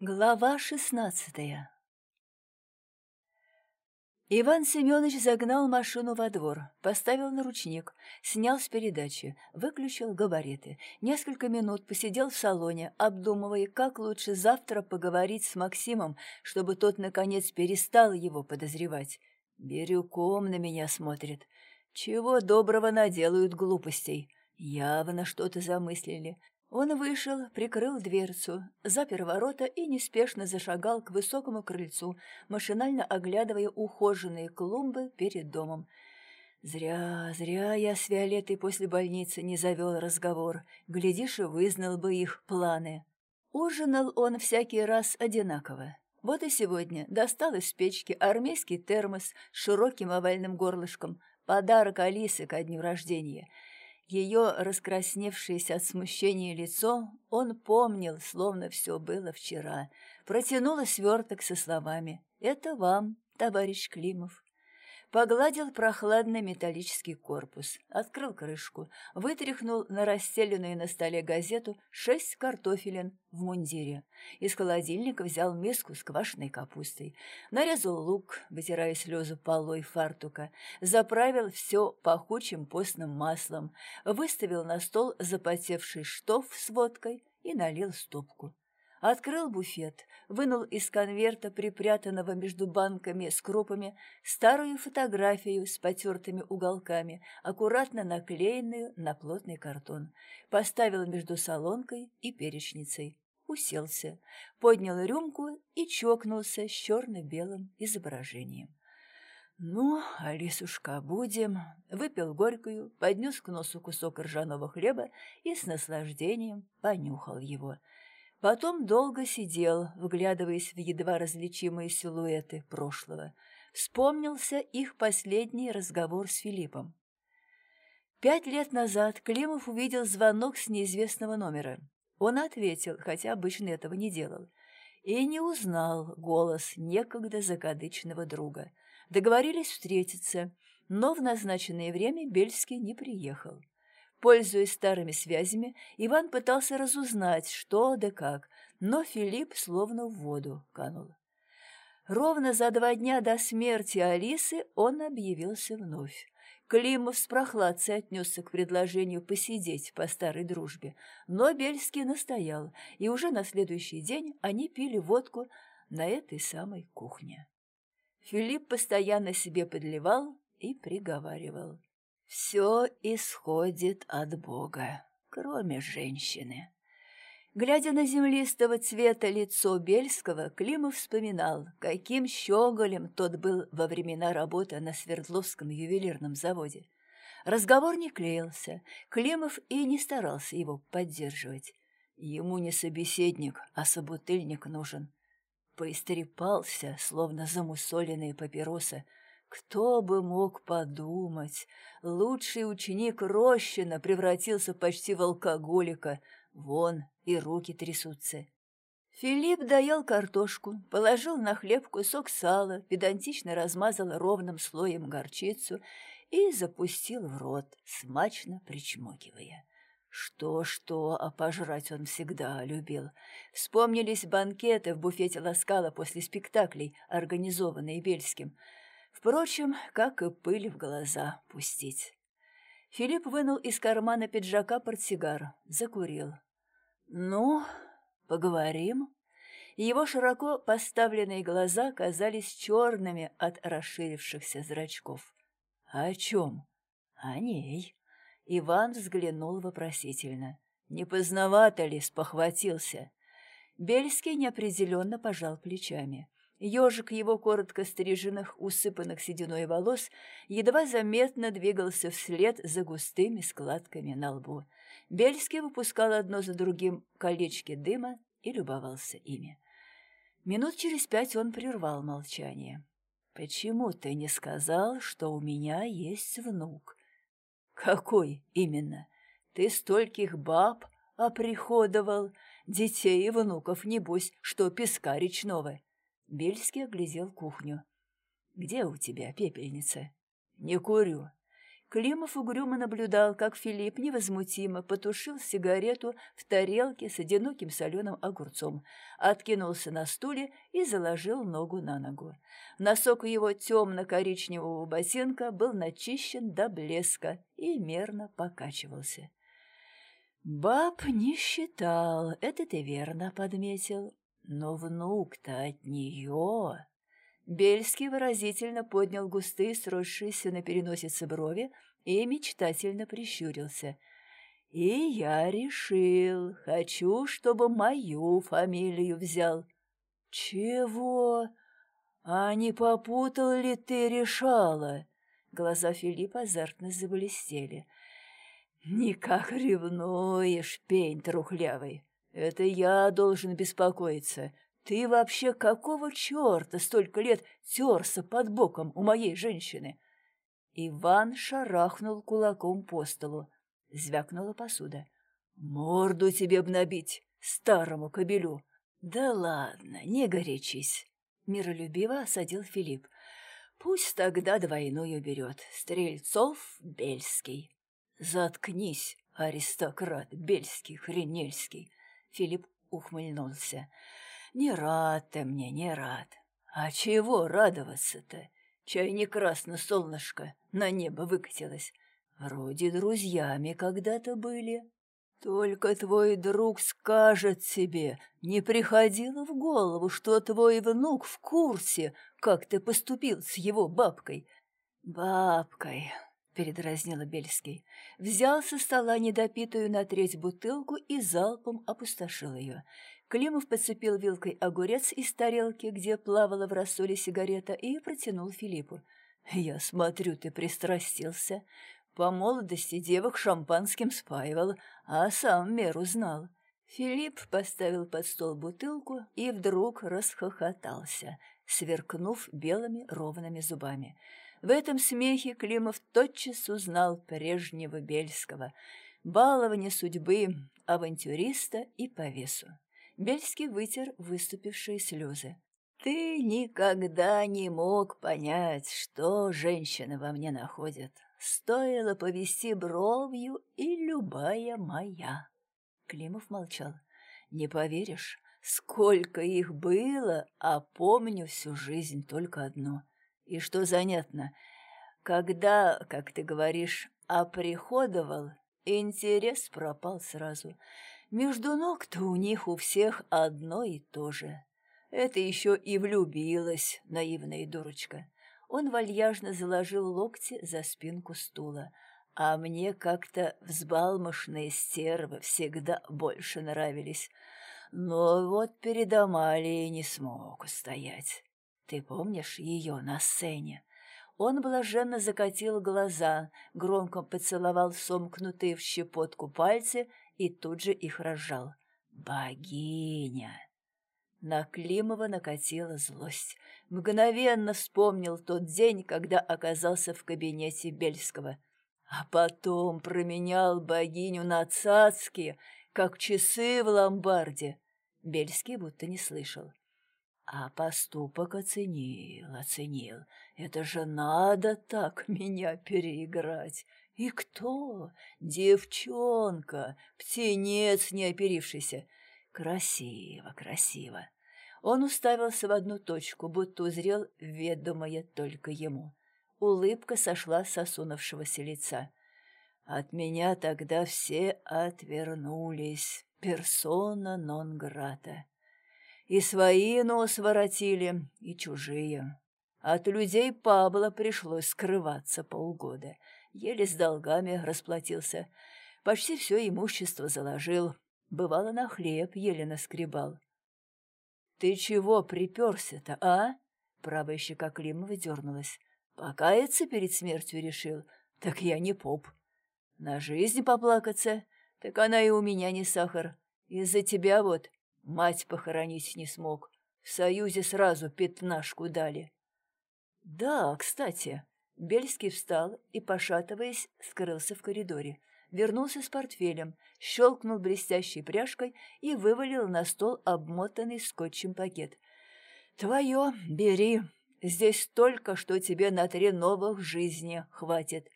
Глава шестнадцатая Иван Семенович загнал машину во двор, поставил на ручник, снял с передачи, выключил габариты. Несколько минут посидел в салоне, обдумывая, как лучше завтра поговорить с Максимом, чтобы тот, наконец, перестал его подозревать. Бирюком на меня смотрит. Чего доброго наделают глупостей. Явно что-то замыслили. Он вышел, прикрыл дверцу, запер ворота и неспешно зашагал к высокому крыльцу, машинально оглядывая ухоженные клумбы перед домом. Зря, зря я с Виолеттой после больницы не завел разговор. Глядишь, и вызнал бы их планы. Ужинал он всякий раз одинаково. Вот и сегодня достал из печки армейский термос с широким овальным горлышком, подарок Алисы ко дню рождения — ее раскрасневшееся от смущения лицо он помнил, словно все было вчера. Протянула сверток со словами «Это вам, товарищ Климов». Погладил прохладный металлический корпус, открыл крышку, вытряхнул на расстеленную на столе газету шесть картофелин в мундире. Из холодильника взял миску с квашеной капустой, нарезал лук, вытирая слезы полой фартука, заправил все пахучим постным маслом, выставил на стол запотевший штоф с водкой и налил стопку. Открыл буфет, вынул из конверта, припрятанного между банками с крупами, старую фотографию с потертыми уголками, аккуратно наклеенную на плотный картон. Поставил между солонкой и перечницей. Уселся, поднял рюмку и чокнулся с черно-белым изображением. «Ну, Алисушка, будем!» Выпил горькую, поднес к носу кусок ржаного хлеба и с наслаждением понюхал его – Потом долго сидел, вглядываясь в едва различимые силуэты прошлого. Вспомнился их последний разговор с Филиппом. Пять лет назад Климов увидел звонок с неизвестного номера. Он ответил, хотя обычно этого не делал, и не узнал голос некогда закадычного друга. Договорились встретиться, но в назначенное время Бельский не приехал. Пользуясь старыми связями, Иван пытался разузнать, что да как, но Филипп словно в воду канул. Ровно за два дня до смерти Алисы он объявился вновь. Климов с прохладцей отнесся к предложению посидеть по старой дружбе, но Бельский настоял, и уже на следующий день они пили водку на этой самой кухне. Филипп постоянно себе подливал и приговаривал. Все исходит от Бога, кроме женщины. Глядя на землистого цвета лицо Бельского, Климов вспоминал, каким щеголем тот был во времена работы на Свердловском ювелирном заводе. Разговор не клеился, Климов и не старался его поддерживать. Ему не собеседник, а собутыльник нужен. Поистрепался, словно замусоленные папиросы, кто бы мог подумать, лучший ученик Рощина превратился почти в алкоголика. Вон и руки трясутся. Филипп доел картошку, положил на хлеб кусок сала, педантично размазал ровным слоем горчицу и запустил в рот, смачно причмокивая. Что-что, а пожрать он всегда любил. Вспомнились банкеты в буфете Ласкала после спектаклей, организованные Бельским — Впрочем, как и пыль в глаза пустить. Филипп вынул из кармана пиджака портсигар, закурил. «Ну, поговорим?» Его широко поставленные глаза казались черными от расширившихся зрачков. «О чем?» «О ней». Иван взглянул вопросительно. «Не поздновато ли?» — спохватился. Бельский неопределенно пожал плечами. Ежик его коротко стриженных, усыпанных сединой волос едва заметно двигался вслед за густыми складками на лбу. Бельский выпускал одно за другим колечки дыма и любовался ими. Минут через пять он прервал молчание. «Почему ты не сказал, что у меня есть внук?» «Какой именно? Ты стольких баб оприходовал, детей и внуков, небось, что песка речного». Бельский оглядел кухню. «Где у тебя пепельница?» «Не курю». Климов угрюмо наблюдал, как Филипп невозмутимо потушил сигарету в тарелке с одиноким соленым огурцом, откинулся на стуле и заложил ногу на ногу. Носок его темно-коричневого ботинка был начищен до блеска и мерно покачивался. Баб не считал, это ты верно подметил, но внук-то от нее... Бельский выразительно поднял густые, сросшиеся на переносице брови и мечтательно прищурился. «И я решил, хочу, чтобы мою фамилию взял». «Чего? А не попутал ли ты решала?» Глаза Филиппа азартно заблестели. «Никак ревнуешь, пень трухлявый. Это я должен беспокоиться. Ты вообще какого черта столько лет терся под боком у моей женщины?» Иван шарахнул кулаком по столу. Звякнула посуда. «Морду тебе б набить, старому кобелю!» «Да ладно, не горячись!» Миролюбиво осадил Филипп. «Пусть тогда двойную берет. Стрельцов Бельский». «Заткнись, аристократ Бельский, Хренельский!» Филипп ухмыльнулся. Не рад ты мне, не рад. А чего радоваться-то? Чай не красно солнышко на небо выкатилось. Вроде друзьями когда-то были. Только твой друг скажет себе, не приходило в голову, что твой внук в курсе, как ты поступил с его бабкой. Бабкой, передразнила Бельский. Взял со стола недопитую на треть бутылку и залпом опустошил ее. Климов подцепил вилкой огурец из тарелки, где плавала в рассоле сигарета, и протянул Филиппу. «Я смотрю, ты пристрастился. По молодости девок шампанским спаивал, а сам меру знал». Филипп поставил под стол бутылку и вдруг расхохотался, сверкнув белыми ровными зубами. В этом смехе Климов тотчас узнал прежнего Бельского, балования судьбы, авантюриста и повесу. Бельский вытер выступившие слезы. «Ты никогда не мог понять, что женщина во мне находит. Стоило повести бровью, и любая моя». Климов молчал. «Не поверишь, сколько их было, а помню всю жизнь только одно. И что занятно, когда, как ты говоришь, оприходовал, интерес пропал сразу». Между ног-то у них у всех одно и то же. Это еще и влюбилась, наивная дурочка. Он вальяжно заложил локти за спинку стула. А мне как-то взбалмошные стервы всегда больше нравились. Но вот перед Амалией не смог устоять. Ты помнишь ее на сцене? Он блаженно закатил глаза, громко поцеловал сомкнутые в щепотку пальцы и тут же их разжал. «Богиня!» На Климова накатила злость. Мгновенно вспомнил тот день, когда оказался в кабинете Бельского. А потом променял богиню на цацки, как часы в ломбарде. Бельский будто не слышал. А поступок оценил, оценил. Это же надо так меня переиграть. И кто? Девчонка, птенец неоперившийся. Красиво, красиво. Он уставился в одну точку, будто узрел ведомое только ему. Улыбка сошла с осунувшегося лица. От меня тогда все отвернулись. Персона нон грата. И свои нос воротили, и чужие. От людей Пабло пришлось скрываться полгода — еле с долгами расплатился. Почти все имущество заложил. Бывало, на хлеб еле наскребал. «Ты чего приперся-то, а?» Правая щека Климова дернулась. «Покаяться перед смертью решил? Так я не поп. На жизнь поплакаться? Так она и у меня не сахар. Из-за тебя вот мать похоронить не смог. В Союзе сразу пятнашку дали». «Да, кстати», Бельский встал и, пошатываясь, скрылся в коридоре. Вернулся с портфелем, щелкнул блестящей пряжкой и вывалил на стол обмотанный скотчем пакет. «Твое, бери. Здесь столько, что тебе на три новых жизни хватит».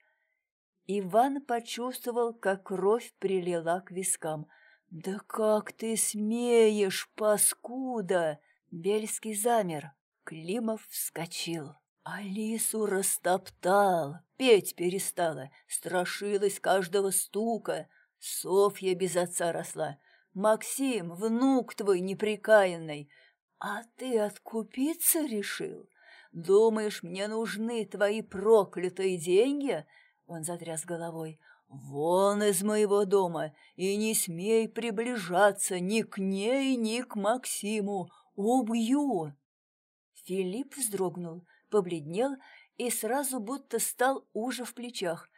Иван почувствовал, как кровь прилила к вискам. «Да как ты смеешь, паскуда!» Бельский замер. Климов вскочил. Алису растоптал, петь перестала, страшилась каждого стука. Софья без отца росла. Максим, внук твой неприкаянный. А ты откупиться решил? Думаешь, мне нужны твои проклятые деньги?» Он затряс головой. «Вон из моего дома, и не смей приближаться ни к ней, ни к Максиму. Убью!» Филипп вздрогнул, побледнел и сразу будто стал уже в плечах.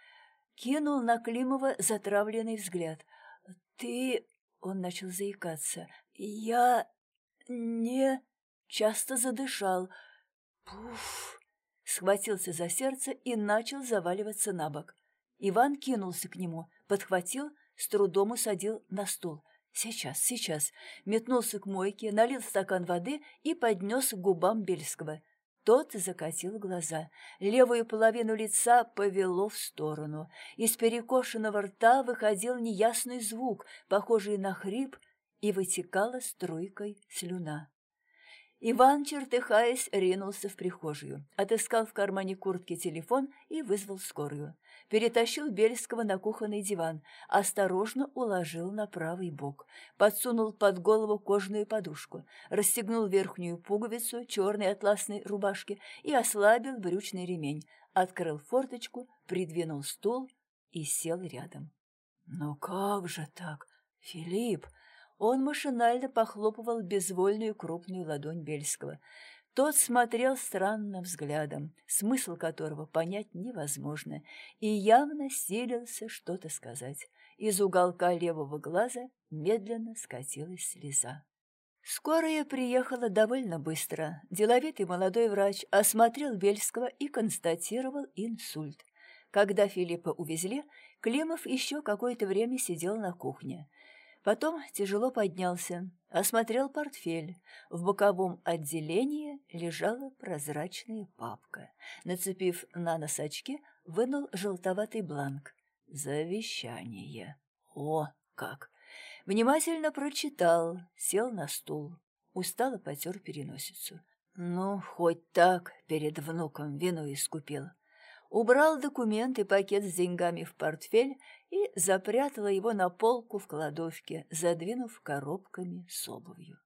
Кинул на Климова затравленный взгляд. «Ты...» — он начал заикаться. «Я... не...» Часто задышал. «Пуф!» Схватился за сердце и начал заваливаться на бок. Иван кинулся к нему, подхватил, с трудом усадил на стул. «Сейчас, сейчас!» Метнулся к мойке, налил стакан воды и поднес к губам Бельского. Тот закатил глаза. Левую половину лица повело в сторону. Из перекошенного рта выходил неясный звук, похожий на хрип, и вытекала струйкой слюна. Иван, чертыхаясь, ринулся в прихожую, отыскал в кармане куртки телефон и вызвал скорую. Перетащил Бельского на кухонный диван, осторожно уложил на правый бок, подсунул под голову кожаную подушку, расстегнул верхнюю пуговицу черной атласной рубашки и ослабил брючный ремень, открыл форточку, придвинул стул и сел рядом. «Ну как же так, Филипп?» Он машинально похлопывал безвольную крупную ладонь Бельского. Тот смотрел странным взглядом, смысл которого понять невозможно, и явно силился что-то сказать. Из уголка левого глаза медленно скатилась слеза. Скорая приехала довольно быстро. Деловитый молодой врач осмотрел Бельского и констатировал инсульт. Когда Филиппа увезли, Климов еще какое-то время сидел на кухне. Потом тяжело поднялся, осмотрел портфель. В боковом отделении лежала прозрачная папка. Нацепив на нос очки, вынул желтоватый бланк. Завещание. О, как! Внимательно прочитал, сел на стул. Устало потер переносицу. Ну, хоть так перед внуком вино искупил убрал документ и пакет с деньгами в портфель и запрятала его на полку в кладовке, задвинув коробками с обувью.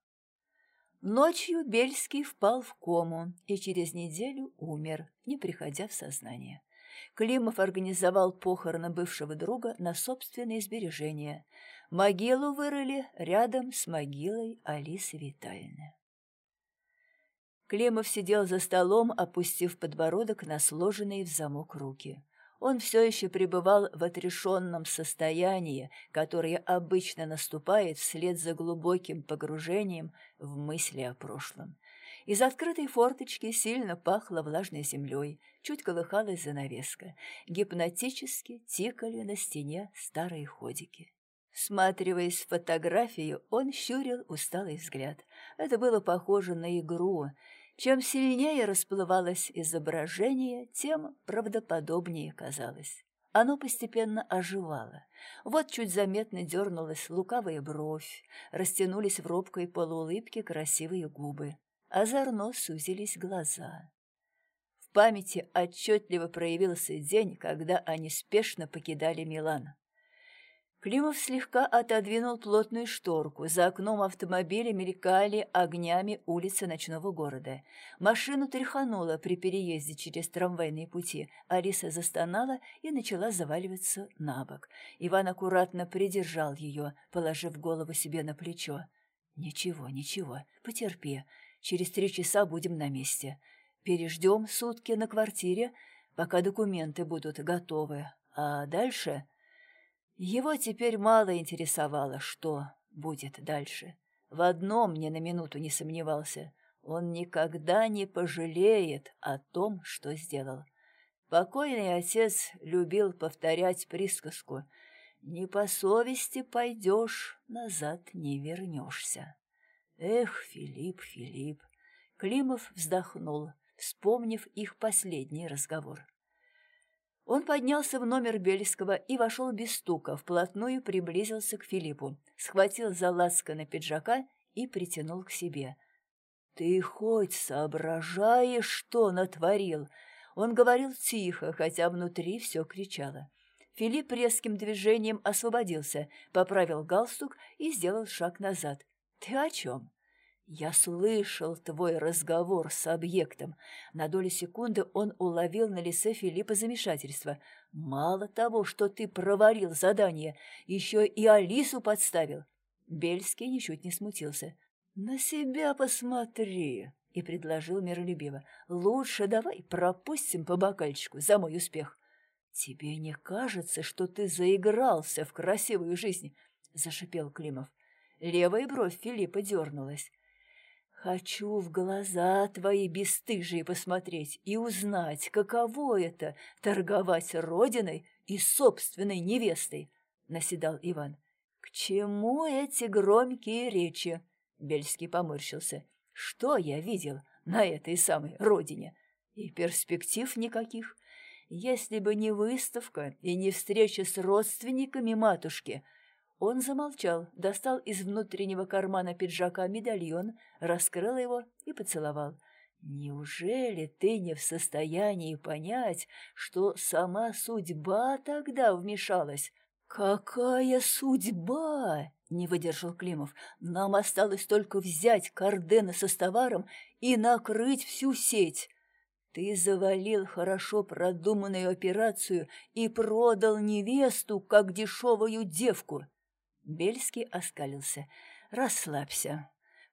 Ночью Бельский впал в кому и через неделю умер, не приходя в сознание. Климов организовал похороны бывшего друга на собственные сбережения. Могилу вырыли рядом с могилой Алисы Витальевны. Климов сидел за столом, опустив подбородок на сложенные в замок руки. Он все еще пребывал в отрешенном состоянии, которое обычно наступает вслед за глубоким погружением в мысли о прошлом. Из открытой форточки сильно пахло влажной землей, чуть колыхалась занавеска. Гипнотически тикали на стене старые ходики. Сматриваясь в фотографию, он щурил усталый взгляд. Это было похоже на игру — чем сильнее расплывалось изображение, тем правдоподобнее казалось. Оно постепенно оживало. Вот чуть заметно дернулась лукавая бровь, растянулись в робкой полуулыбке красивые губы. Озорно сузились глаза. В памяти отчетливо проявился день, когда они спешно покидали Милан. Климов слегка отодвинул плотную шторку. За окном автомобиля мелькали огнями улицы ночного города. Машину тряхануло при переезде через трамвайные пути. Алиса застонала и начала заваливаться на бок. Иван аккуратно придержал ее, положив голову себе на плечо. «Ничего, ничего, потерпи. Через три часа будем на месте. Переждем сутки на квартире, пока документы будут готовы. А дальше...» Его теперь мало интересовало, что будет дальше. В одном ни на минуту не сомневался. Он никогда не пожалеет о том, что сделал. Покойный отец любил повторять присказку «Не по совести пойдешь, назад не вернешься». Эх, Филипп, Филипп! Климов вздохнул, вспомнив их последний разговор. Он поднялся в номер Бельского и вошел без стука, вплотную приблизился к Филиппу, схватил за на пиджака и притянул к себе. «Ты хоть соображаешь, что натворил?» Он говорил тихо, хотя внутри все кричало. Филипп резким движением освободился, поправил галстук и сделал шаг назад. «Ты о чем?» «Я слышал твой разговор с объектом». На долю секунды он уловил на лице Филиппа замешательство. «Мало того, что ты проварил задание, еще и Алису подставил». Бельский ничуть не смутился. «На себя посмотри», — и предложил миролюбиво. «Лучше давай пропустим по бокальчику за мой успех». «Тебе не кажется, что ты заигрался в красивую жизнь?» — зашипел Климов. Левая бровь Филиппа дернулась. Хочу в глаза твои бесстыжие посмотреть и узнать, каково это — торговать родиной и собственной невестой, — наседал Иван. — К чему эти громкие речи? — Бельский поморщился. — Что я видел на этой самой родине? И перспектив никаких. Если бы не выставка и не встреча с родственниками матушки — он замолчал, достал из внутреннего кармана пиджака медальон, раскрыл его и поцеловал. «Неужели ты не в состоянии понять, что сама судьба тогда вмешалась?» «Какая судьба?» — не выдержал Климов. «Нам осталось только взять Кардена со товаром и накрыть всю сеть». Ты завалил хорошо продуманную операцию и продал невесту, как дешевую девку. Бельский оскалился. «Расслабься.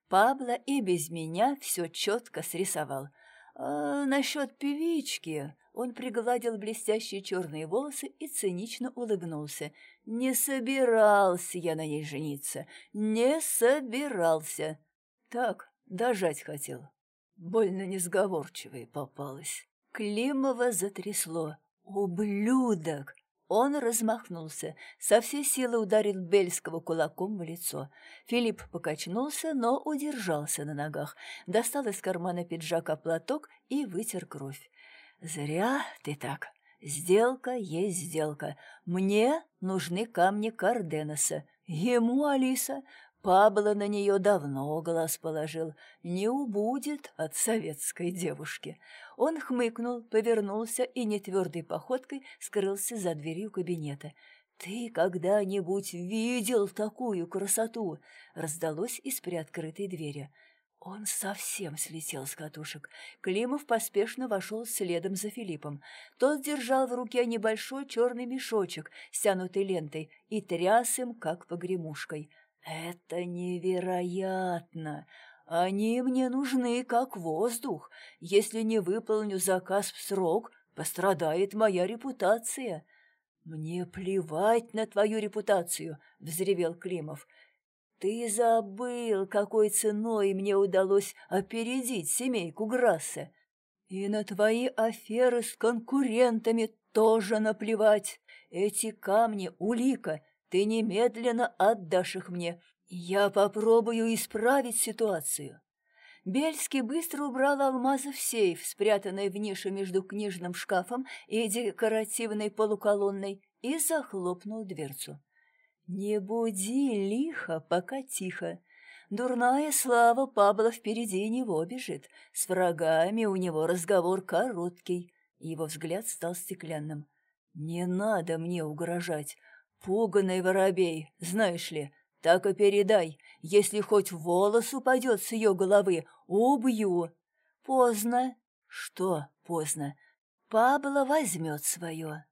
Пабло и без меня все четко срисовал. А насчет певички...» Он пригладил блестящие черные волосы и цинично улыбнулся. «Не собирался я на ней жениться. Не собирался. Так, дожать хотел. Больно несговорчивой попалась». Климова затрясло. «Ублюдок! Он размахнулся, со всей силы ударил Бельского кулаком в лицо. Филипп покачнулся, но удержался на ногах, достал из кармана пиджака платок и вытер кровь. «Зря ты так. Сделка есть сделка. Мне нужны камни Карденоса. Ему, Алиса, Пабло на нее давно глаз положил. Не убудет от советской девушки. Он хмыкнул, повернулся и нетвердой походкой скрылся за дверью кабинета. «Ты когда-нибудь видел такую красоту?» раздалось из приоткрытой двери. Он совсем слетел с катушек. Климов поспешно вошел следом за Филиппом. Тот держал в руке небольшой черный мешочек, стянутый лентой, и тряс им, как погремушкой. «Это невероятно! Они мне нужны как воздух. Если не выполню заказ в срок, пострадает моя репутация». «Мне плевать на твою репутацию», — взревел Климов. «Ты забыл, какой ценой мне удалось опередить семейку Грасса. И на твои аферы с конкурентами тоже наплевать. Эти камни — улика, ты немедленно отдашь их мне. Я попробую исправить ситуацию». Бельский быстро убрал алмазы в сейф, спрятанный в нише между книжным шкафом и декоративной полуколонной, и захлопнул дверцу. «Не буди лихо, пока тихо. Дурная слава Пабла впереди него бежит. С врагами у него разговор короткий». Его взгляд стал стеклянным. «Не надо мне угрожать. Пуганый воробей, знаешь ли, так и передай, если хоть волос упадет с ее головы, убью. Поздно. Что поздно? Пабло возьмет свое.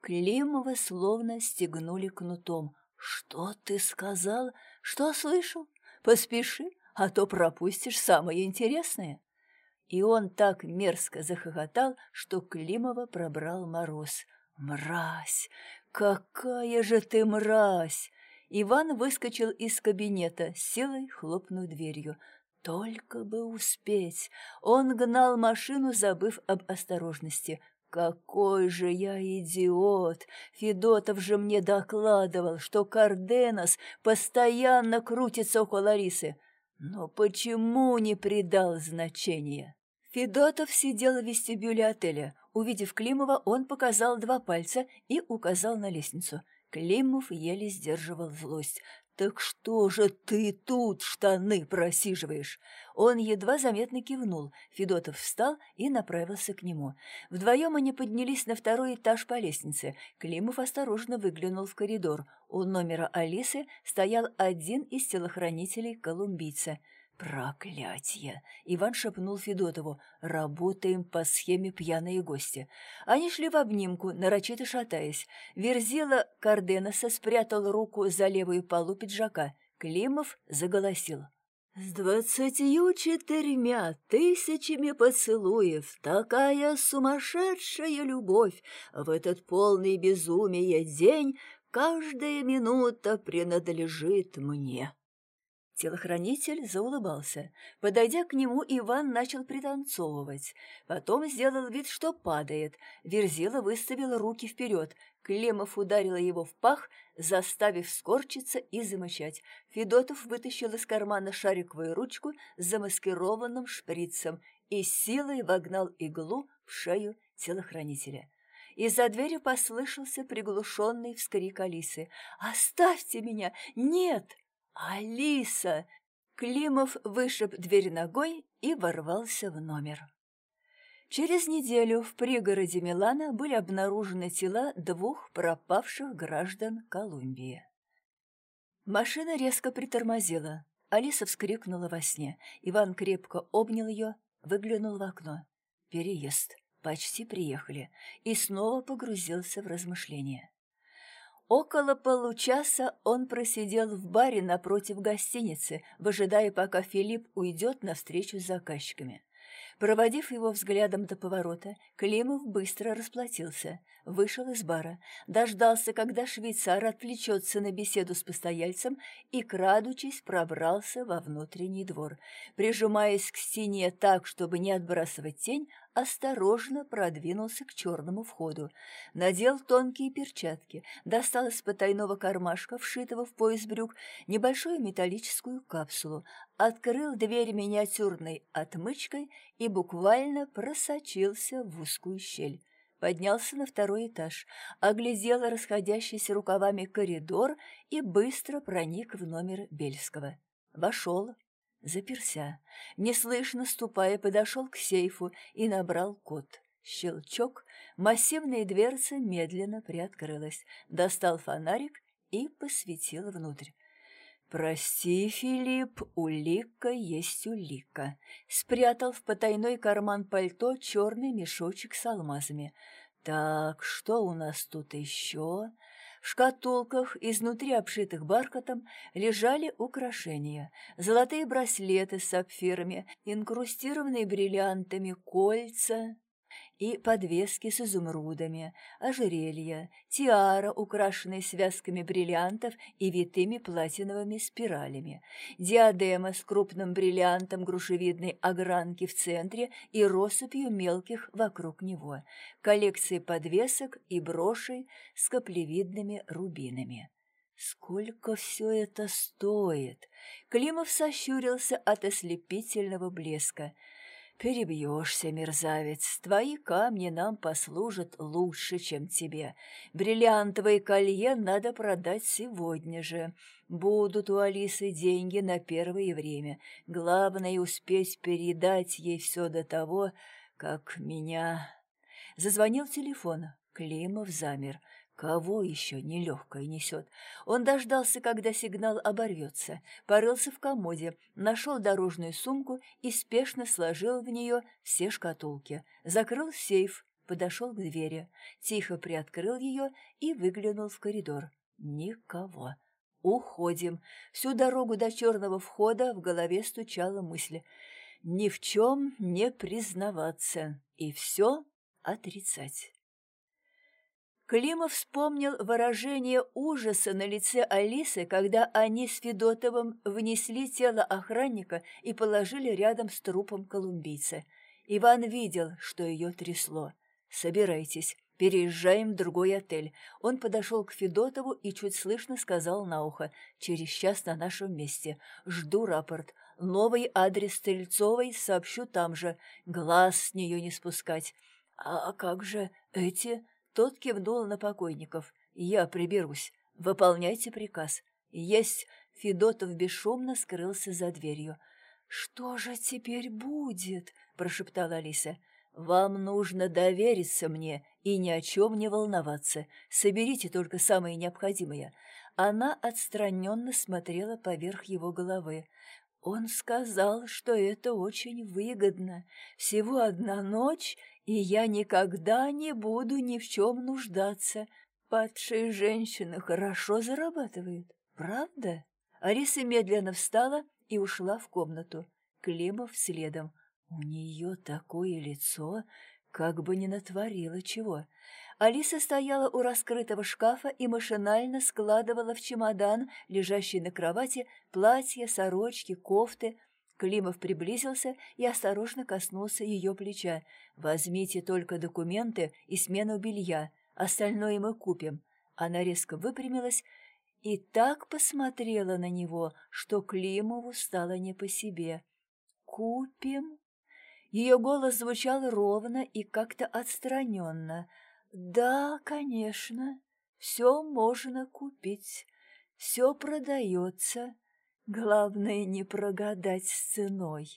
Климова словно стегнули кнутом. «Что ты сказал? Что слышал? Поспеши, а то пропустишь самое интересное». И он так мерзко захохотал, что Климова пробрал мороз. «Мразь! «Какая же ты мразь!» Иван выскочил из кабинета, силой хлопнув дверью. Только бы успеть! Он гнал машину, забыв об осторожности. Какой же я идиот! Федотов же мне докладывал, что Карденос постоянно крутится около Ларисы. Но почему не придал значения? Федотов сидел в вестибюле отеля. Увидев Климова, он показал два пальца и указал на лестницу. Климов еле сдерживал злость. «Так что же ты тут штаны просиживаешь?» Он едва заметно кивнул. Федотов встал и направился к нему. Вдвоем они поднялись на второй этаж по лестнице. Климов осторожно выглянул в коридор. У номера Алисы стоял один из телохранителей колумбийца – «Проклятье!» — Иван шепнул Федотову. «Работаем по схеме пьяные гости». Они шли в обнимку, нарочито шатаясь. Верзила Карденоса спрятал руку за левую полу пиджака. Климов заголосил. «С двадцатью четырьмя тысячами поцелуев такая сумасшедшая любовь в этот полный безумия день каждая минута принадлежит мне». Телохранитель заулыбался. Подойдя к нему, Иван начал пританцовывать. Потом сделал вид, что падает. Верзила выставила руки вперед. Клемов ударила его в пах, заставив скорчиться и замычать. Федотов вытащил из кармана шариковую ручку с замаскированным шприцем и силой вогнал иглу в шею телохранителя. Из-за двери послышался приглушенный вскрик Алисы. «Оставьте меня! Нет!» «Алиса!» Климов вышиб дверь ногой и ворвался в номер. Через неделю в пригороде Милана были обнаружены тела двух пропавших граждан Колумбии. Машина резко притормозила. Алиса вскрикнула во сне. Иван крепко обнял ее, выглянул в окно. Переезд. Почти приехали. И снова погрузился в размышления. Около получаса он просидел в баре напротив гостиницы, выжидая, пока Филипп уйдет навстречу с заказчиками. Проводив его взглядом до поворота, Климов быстро расплатился, вышел из бара, дождался, когда швейцар отвлечется на беседу с постояльцем и, крадучись, пробрался во внутренний двор. Прижимаясь к стене так, чтобы не отбрасывать тень, осторожно продвинулся к черному входу, надел тонкие перчатки, достал из потайного кармашка, вшитого в пояс брюк, небольшую металлическую капсулу, открыл дверь миниатюрной отмычкой и буквально просочился в узкую щель. Поднялся на второй этаж, оглядел расходящийся рукавами коридор и быстро проник в номер Бельского. Вошел, заперся. Неслышно ступая, подошел к сейфу и набрал код. Щелчок, массивная дверца медленно приоткрылась. Достал фонарик и посветил внутрь. «Прости, Филипп, улика есть улика». Спрятал в потайной карман пальто черный мешочек с алмазами. «Так, что у нас тут еще?» В шкатулках, изнутри обшитых бархатом, лежали украшения. Золотые браслеты с сапфирами, инкрустированные бриллиантами кольца, и подвески с изумрудами, ожерелья, тиара, украшенные связками бриллиантов и витыми платиновыми спиралями, диадема с крупным бриллиантом грушевидной огранки в центре и россыпью мелких вокруг него, коллекции подвесок и брошей с каплевидными рубинами. Сколько все это стоит? Климов сощурился от ослепительного блеска – «Перебьешься, мерзавец, твои камни нам послужат лучше, чем тебе. Бриллиантовое колье надо продать сегодня же. Будут у Алисы деньги на первое время. Главное — успеть передать ей все до того, как меня...» Зазвонил телефон. Климов замер. Кого еще нелегкое несет? Он дождался, когда сигнал оборвется, порылся в комоде, нашел дорожную сумку и спешно сложил в нее все шкатулки, закрыл сейф, подошел к двери, тихо приоткрыл ее и выглянул в коридор. Никого. Уходим. Всю дорогу до черного входа в голове стучала мысль. Ни в чем не признаваться и все отрицать. Климов вспомнил выражение ужаса на лице Алисы, когда они с Федотовым внесли тело охранника и положили рядом с трупом колумбийца. Иван видел, что ее трясло. «Собирайтесь, переезжаем в другой отель». Он подошел к Федотову и чуть слышно сказал на ухо. «Через час на нашем месте. Жду рапорт. Новый адрес Стрельцовой сообщу там же. Глаз с нее не спускать. «А как же эти?» Тот кивнул на покойников. «Я приберусь. Выполняйте приказ». «Есть!» Федотов бесшумно скрылся за дверью. «Что же теперь будет?» – прошептала Алиса. «Вам нужно довериться мне и ни о чем не волноваться. Соберите только самое необходимое». Она отстраненно смотрела поверх его головы. Он сказал, что это очень выгодно. Всего одна ночь, и я никогда не буду ни в чем нуждаться. Падшие женщины хорошо зарабатывают, правда? Ариса медленно встала и ушла в комнату. Климов следом. У нее такое лицо, как бы не натворила чего. Алиса стояла у раскрытого шкафа и машинально складывала в чемодан, лежащий на кровати, платья, сорочки, кофты. Климов приблизился и осторожно коснулся ее плеча. «Возьмите только документы и смену белья, остальное мы купим». Она резко выпрямилась и так посмотрела на него, что Климову стало не по себе. «Купим?» Ее голос звучал ровно и как-то отстраненно – да, конечно, все можно купить, все продается. Главное не прогадать с ценой.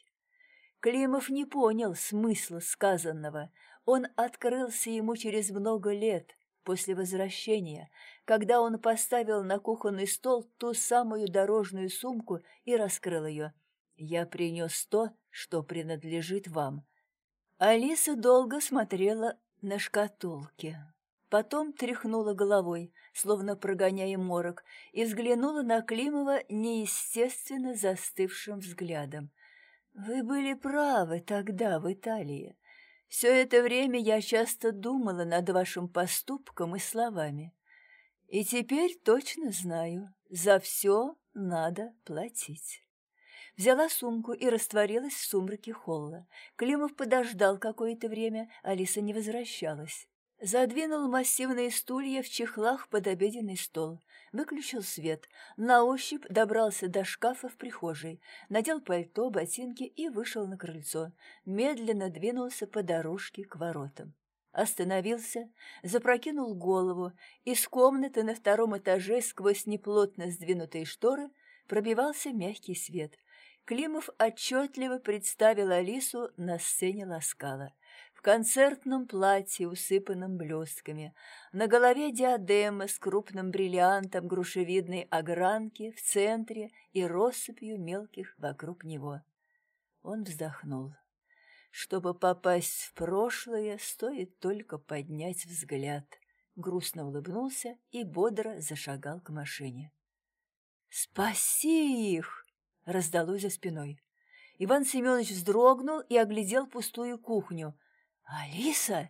Климов не понял смысла сказанного. Он открылся ему через много лет, после возвращения, когда он поставил на кухонный стол ту самую дорожную сумку и раскрыл ее. «Я принес то, что принадлежит вам». Алиса долго смотрела на шкатулке. Потом тряхнула головой, словно прогоняя морок, и взглянула на Климова неестественно застывшим взглядом. «Вы были правы тогда в Италии. Все это время я часто думала над вашим поступком и словами. И теперь точно знаю, за все надо платить» взяла сумку и растворилась в сумраке холла. Климов подождал какое-то время, Алиса не возвращалась. Задвинул массивные стулья в чехлах под обеденный стол, выключил свет, на ощупь добрался до шкафа в прихожей, надел пальто, ботинки и вышел на крыльцо, медленно двинулся по дорожке к воротам. Остановился, запрокинул голову, из комнаты на втором этаже сквозь неплотно сдвинутые шторы пробивался мягкий свет. Климов отчетливо представил Алису на сцене Ласкала. Концертном платье, усыпанном блестками, на голове диадема с крупным бриллиантом грушевидной огранки в центре и россыпью мелких вокруг него. Он вздохнул. Чтобы попасть в прошлое, стоит только поднять взгляд. Грустно улыбнулся и бодро зашагал к машине. «Спаси их!» раздалось за спиной. Иван Семенович вздрогнул и оглядел пустую кухню. «Алиса?»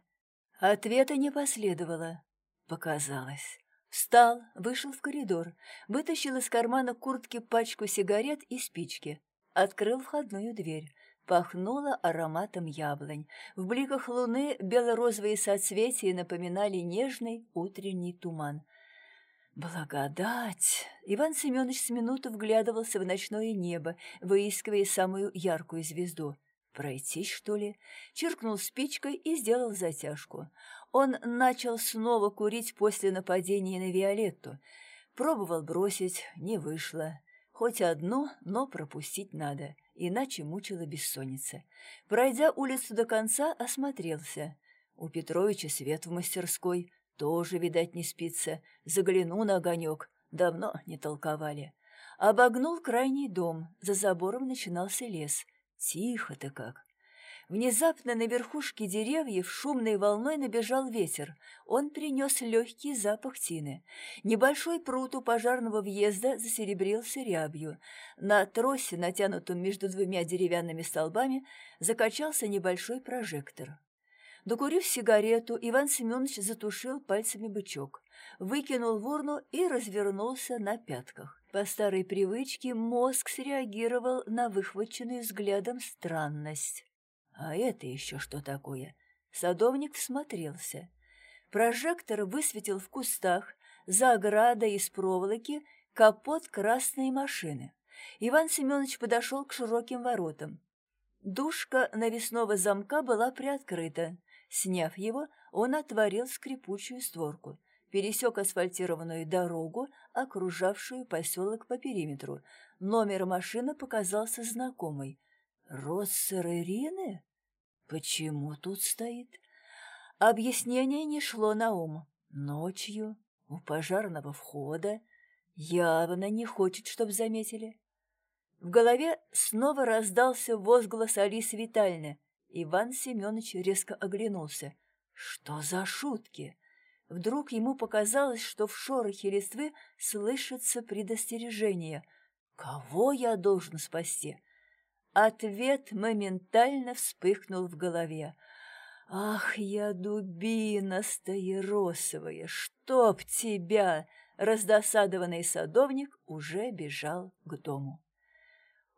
Ответа не последовало. Показалось. Встал, вышел в коридор, вытащил из кармана куртки пачку сигарет и спички. Открыл входную дверь. Пахнуло ароматом яблонь. В бликах луны бело-розовые соцветия напоминали нежный утренний туман. Благодать! Иван Семенович с минуту вглядывался в ночное небо, выискивая самую яркую звезду. Пройтись, что ли? Чиркнул спичкой и сделал затяжку. Он начал снова курить после нападения на Виолетту. Пробовал бросить, не вышло. Хоть одно, но пропустить надо, иначе мучила бессонница. Пройдя улицу до конца, осмотрелся. У Петровича свет в мастерской, тоже, видать, не спится. Загляну на огонек. Давно не толковали. Обогнул крайний дом. За забором начинался лес. Тихо-то как. Внезапно на верхушке деревьев шумной волной набежал ветер. Он принес легкий запах тины. Небольшой пруд у пожарного въезда засеребрился рябью. На тросе, натянутом между двумя деревянными столбами, закачался небольшой прожектор. Докурив сигарету, Иван Семенович затушил пальцами бычок, выкинул в урну и развернулся на пятках. По старой привычке мозг среагировал на выхваченную взглядом странность. А это еще что такое? Садовник всмотрелся. Прожектор высветил в кустах, за оградой из проволоки, капот красной машины. Иван Семенович подошел к широким воротам. Душка навесного замка была приоткрыта. Сняв его, он отворил скрипучую створку, пересек асфальтированную дорогу, окружавшую поселок по периметру. Номер машины показался знакомый. «Россер Ирины? Почему тут стоит?» Объяснение не шло на ум. Ночью, у пожарного входа, явно не хочет, чтоб заметили. В голове снова раздался возглас Алисы Витальевны. Иван Семенович резко оглянулся. Что за шутки? Вдруг ему показалось, что в шорохе листвы слышится предостережение. «Кого я должен спасти?» Ответ моментально вспыхнул в голове. «Ах, я дубина стаиросовая, чтоб тебя!» Раздосадованный садовник уже бежал к дому.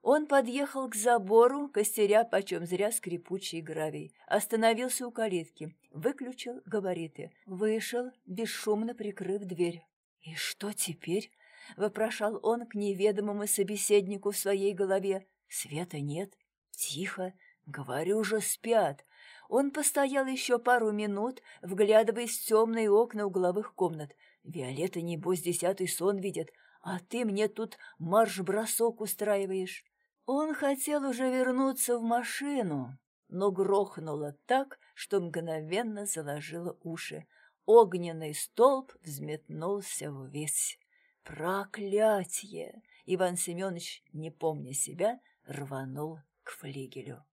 Он подъехал к забору, костеря почем зря скрипучий гравий, остановился у калитки, выключил габариты, вышел, бесшумно прикрыв дверь. «И что теперь?» — вопрошал он к неведомому собеседнику в своей голове. «Света нет, тихо, говорю же, спят». Он постоял еще пару минут, вглядываясь в темные окна угловых комнат. «Виолетта, небось, десятый сон видит, а ты мне тут марш-бросок устраиваешь». Он хотел уже вернуться в машину, но грохнуло так, что мгновенно заложило уши. Огненный столб взметнулся ввысь. Проклятье! Иван Семенович, не помня себя, рванул к флигелю.